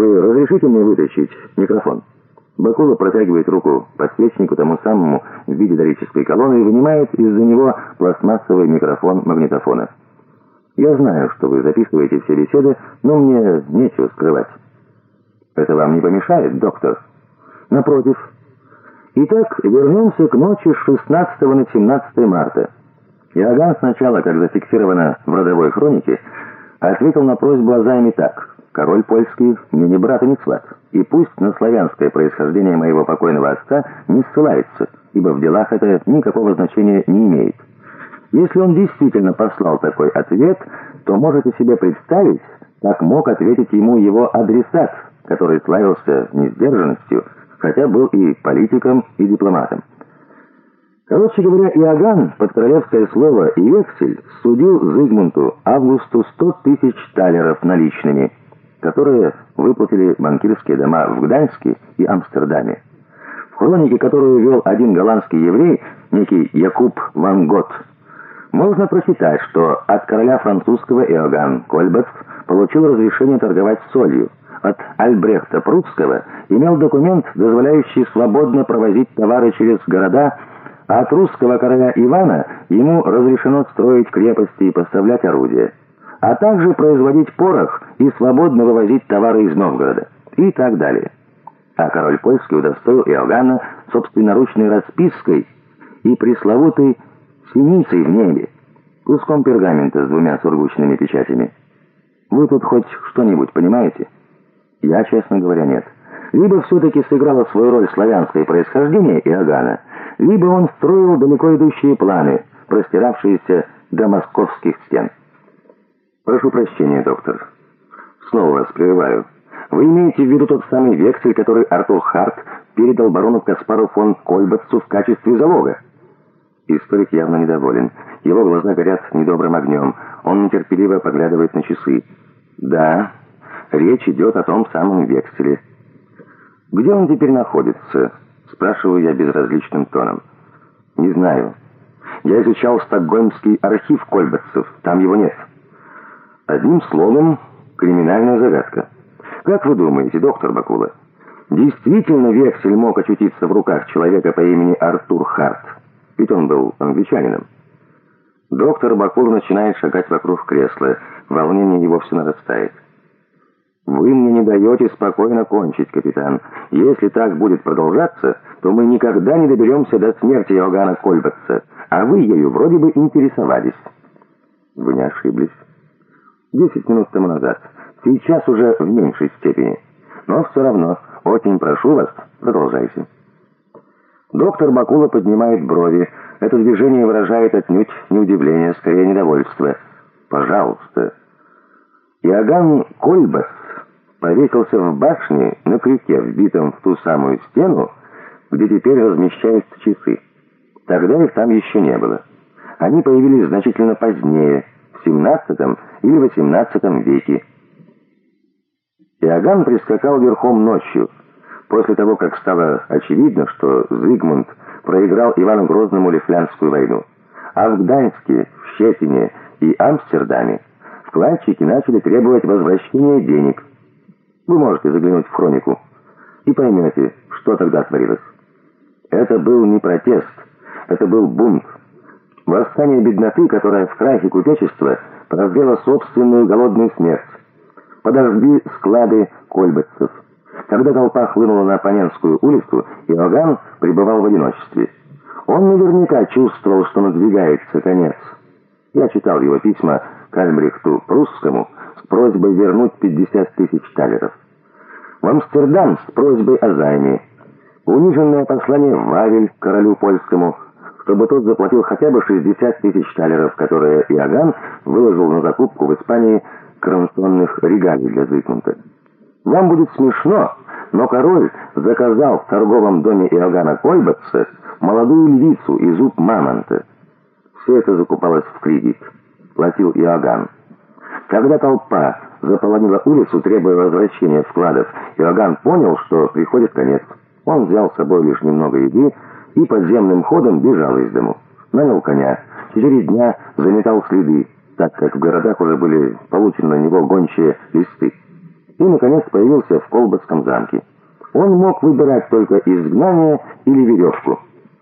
Вы разрешите мне вытащить микрофон? Бакула протягивает руку подсвечнику тому самому в виде дорической колонны и вынимает из-за него пластмассовый микрофон магнитофона. Я знаю, что вы записываете все беседы, но мне нечего скрывать. Это вам не помешает, доктор? Напротив. Итак, вернемся к ночи с 16 на 17 марта. Иоганн сначала, как зафиксировано в родовой хронике, ответил на просьбу Азайми так. «Король польский мне не брат и не сват, и пусть на славянское происхождение моего покойного отца не ссылается, ибо в делах это никакого значения не имеет». Если он действительно послал такой ответ, то можете себе представить, как мог ответить ему его адресат, который славился несдержанностью, хотя был и политиком, и дипломатом. Короче говоря, Иоганн под королевское слово и вексель судил Зигмунту Августу 100 тысяч талеров наличными, которые выплатили банкирские дома в Гданьске и Амстердаме. В хронике, которую вел один голландский еврей, некий Якуб Ван Гот, можно прочитать, что от короля французского Иоганн Кольбец получил разрешение торговать солью. От Альбрехта Прусского имел документ, дозволяющий свободно провозить товары через города, а от русского короля Ивана ему разрешено строить крепости и поставлять орудия, а также производить порох и свободно вывозить товары из Новгорода и так далее. А король польский удостоил Иоганна собственноручной распиской и пресловутой синицей в небе, куском пергамента с двумя сургучными печатями. Вы тут хоть что-нибудь понимаете? Я, честно говоря, нет. Либо все-таки сыграло свою роль славянское происхождение Иоганна, либо он строил далеко идущие планы, простиравшиеся до московских стен. Прошу прощения, доктор. Снова вас прерываю. Вы имеете в виду тот самый вексель, который Артур Харт передал барону Каспару фон Кольбатцу в качестве залога? Историк явно недоволен. Его глаза горят недобрым огнем. Он нетерпеливо поглядывает на часы. «Да, речь идет о том самом векселе». «Где он теперь находится?» Спрашиваю я безразличным тоном. «Не знаю. Я изучал стокгольмский архив Кольбатцев. Там его нет». Одним словом, криминальная загадка. Как вы думаете, доктор Бакула, действительно вексель мог очутиться в руках человека по имени Артур Харт? Ведь он был англичанином. Доктор Бакур начинает шагать вокруг кресла. Волнение его все нарастает. «Вы мне не даете спокойно кончить, капитан. Если так будет продолжаться, то мы никогда не доберемся до смерти Иоганна Кольбатца, а вы ею вроде бы интересовались». «Вы не ошиблись. Десять минут тому назад. Сейчас уже в меньшей степени. Но все равно, очень прошу вас, продолжайте». Доктор Бакула поднимает брови. Это движение выражает отнюдь не удивление, скорее недовольство. «Пожалуйста». Иоганн Кольбас повесился в башне на крюке, вбитом в ту самую стену, где теперь размещаются часы. Тогда их там еще не было. Они появились значительно позднее, в 17 или 18 веке. Иоганн прискакал верхом ночью, После того, как стало очевидно, что Зигмунд проиграл Ивану Грозному Лифлянскую войну, а в Гданьске, в Щетине и Амстердаме вкладчики начали требовать возвращения денег. Вы можете заглянуть в хронику и поймете, что тогда творилось. Это был не протест, это был бунт. Восстание бедноты, которое в крахе купечества прозрело собственную голодную смерть. Подожди склады кольбатцев. Когда толпа хлынула на Оппонентскую улицу, Иоганн пребывал в одиночестве. Он наверняка чувствовал, что надвигается конец. Я читал его письма к Прусскому с просьбой вернуть 50 тысяч талеров. В Амстердам с просьбой о займе. Униженное послание в Вавель королю польскому, чтобы тот заплатил хотя бы 60 тысяч талеров, которые Иоганн выложил на закупку в Испании коронационных регалий для Зигмунта. Вам будет смешно, но король заказал в торговом доме Иоганна Кольбатца молодую львицу и зуб мамонта. Все это закупалось в кредит. Платил Иоганн. Когда толпа заполонила улицу, требуя возвращения вкладов, Иоганн понял, что приходит конец. Он взял с собой лишь немного еды и подземным ходом бежал из дому. Нанял коня. Четыре дня заметал следы, так как в городах уже были получены на него гончие листы. и, наконец, появился в Колбасском замке. Он мог выбирать только изгнание или веревку.